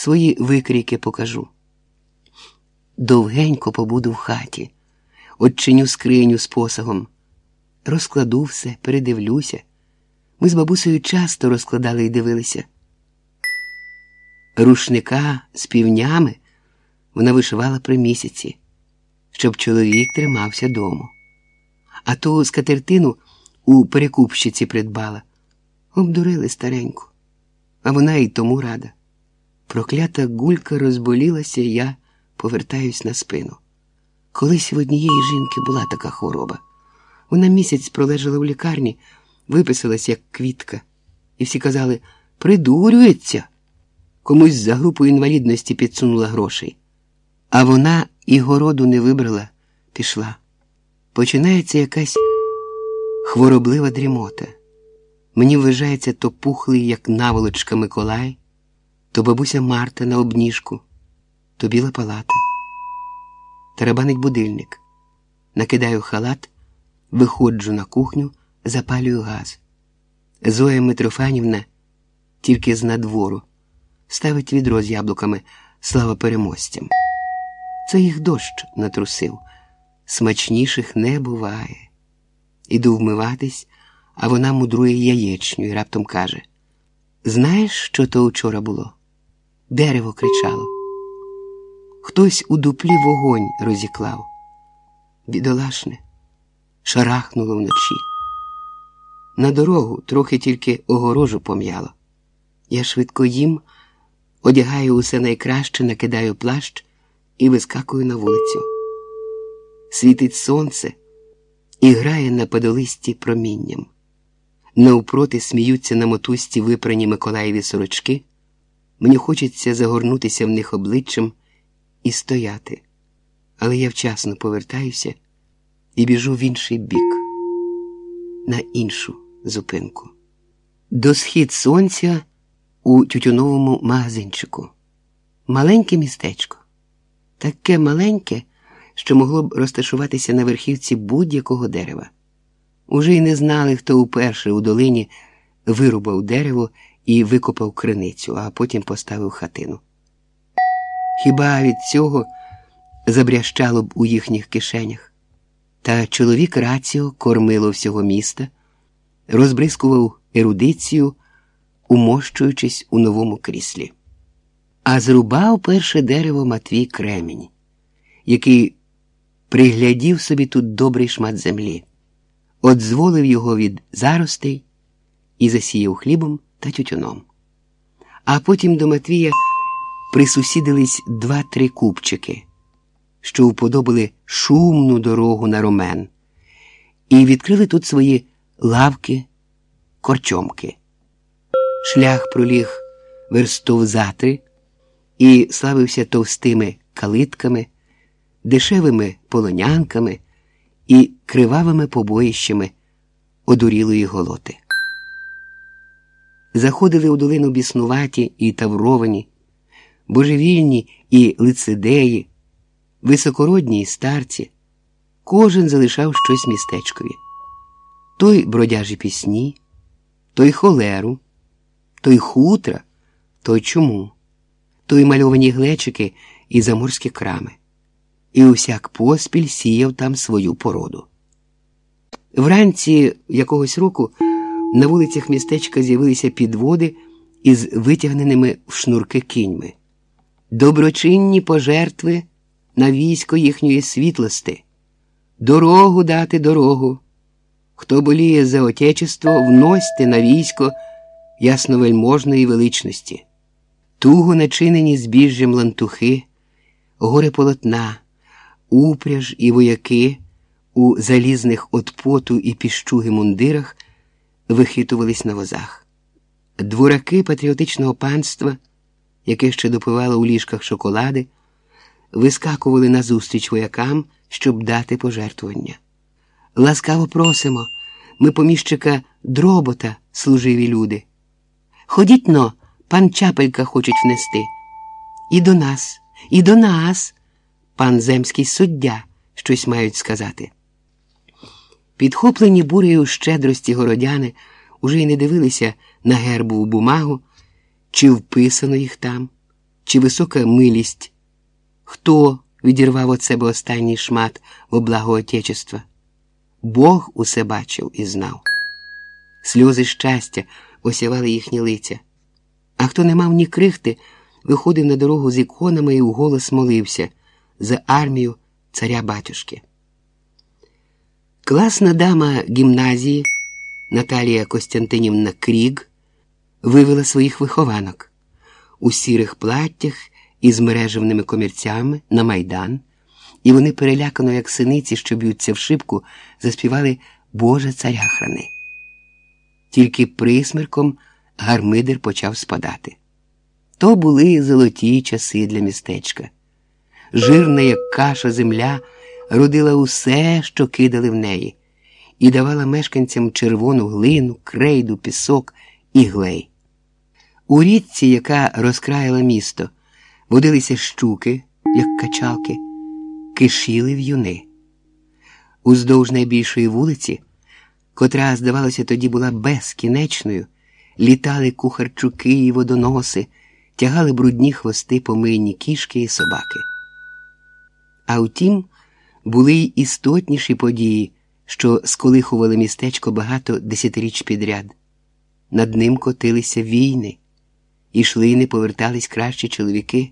свої викрійки покажу. Довгенько побуду в хаті, odчиню скриню з посагом, розкладу все, передивлюся. Ми з бабусею часто розкладали і дивилися. Рушника з півнями вона вишивала при місяці, щоб чоловік тримався дому. А ту скатертину у перекупщиці придбала. Обдурили стареньку, а вона й тому рада. Проклята гулька розболілася, я повертаюсь на спину. Колись в однієї жінки була така хвороба. Вона місяць пролежала в лікарні, виписалась, як квітка, і всі казали придурюється. Комусь за групу інвалідності підсунула грошей. А вона і городу не вибрала, пішла. Починається якась хвороблива дрімота. Мені вважається то пухлий, як наволочка Миколай, то бабуся Марта на обніжку, то біла палата. Тарабанить будильник. Накидаю халат, виходжу на кухню, запалюю газ. Зоя Митрофанівна тільки з надвору ставить відро з яблуками слава переможцям. Це їх дощ натрусив. Смачніших не буває. Іду вмиватись, а вона мудрує яєчню і раптом каже: Знаєш, що то вчора було? Дерево кричало. Хтось у дуплі вогонь розіклав. Бідолашне, шарахнуло вночі. На дорогу трохи тільки огорожу пом'яло. Я швидко їм, одягаю усе найкраще, накидаю плащ і вискакую на вулицю. Світить сонце і грає на подолисті промінням. Навпроти сміються на мотузці випрані Миколаєві сорочки. Мені хочеться загорнутися в них обличчям і стояти, але я вчасно повертаюся і біжу в інший бік, на іншу зупинку. До схід сонця у тютюновому магазинчику. Маленьке містечко, таке маленьке, що могло б розташуватися на верхівці будь-якого дерева. Уже й не знали, хто уперше у долині вирубав дерево і викопав криницю, а потім поставив хатину. Хіба від цього забрящало б у їхніх кишенях? Та чоловік раціо кормило всього міста, розбризкував ерудицію, умощуючись у новому кріслі. А зрубав перше дерево Матвій Кремінь, який приглядів собі тут добрий шмат землі, одзволив його від заростей і засіяв хлібом та тютюном. А потім до Матвія присусідились два-три купчики, що уподобали шумну дорогу на ромен, і відкрили тут свої лавки, корчомки. Шлях проліг верстов затри і славився товстими калитками, дешевими полонянками і кривавими побоїщами одурілої голоти. Заходили у долину біснуваті і тавровані, божевільні і лицедеї, високородні і старці, кожен залишав щось містечкові. Той бродяжі пісні, той холеру, той хутра, той чому, той мальовані глечики і заморські крами. І усяк поспіль сіяв там свою породу. Вранці якогось року на вулицях містечка з'явилися підводи із витягненими в шнурки кіньми, доброчинні пожертви на військо їхньої світлости, дорогу дати дорогу. Хто боліє за отечество, вносьте на військо ясновельможної величності, туго начинені збіжжям лантухи, гори полотна, упряж і вояки у залізних от поту і піщуги мундирах вихитувались на возах. Двораки патріотичного панства, яке ще допивало у ліжках шоколади, вискакували назустріч воякам, щоб дати пожертвування. Ласкаво просимо, ми поміщика дробота, служиві люди. Ходіть но, пан чапелька хочуть внести. І до нас, і до нас, пан земський суддя, щось мають сказати. Підхоплені бурею щедрості городяни уже й не дивилися на гербову бумагу, чи вписано їх там, чи висока милість? Хто відірвав від себе останній шмат во благо Отечества? Бог усе бачив і знав. Сльози щастя осявали їхні лиця. А хто не мав ні крихти, виходив на дорогу з іконами і вголос молився за армію царя батюшки. Класна дама гімназії Наталія Костянтинівна Кріг вивела своїх вихованок у сірих платтях із мережевними комірцями на майдан, і вони перелякано, як синиці, що б'ються в шибку, заспівали Боже царя храни. Тільки присмерком гармидер почав спадати. То були золоті часи для містечка. Жирна, як каша земля, родила усе, що кидали в неї, і давала мешканцям червону глину, крейду, пісок і глей. У річці, яка розкраїла місто, водилися щуки, як качалки, кишіли в'юни. Уздовж найбільшої вулиці, котра, здавалося, тоді була безкінечною, літали кухарчуки і водоноси, тягали брудні хвости помийні кішки і собаки. А втім, були й істотніші події, що сколихували містечко багато десятиріч підряд. Над ним котилися війни, ішли й не повертались кращі чоловіки.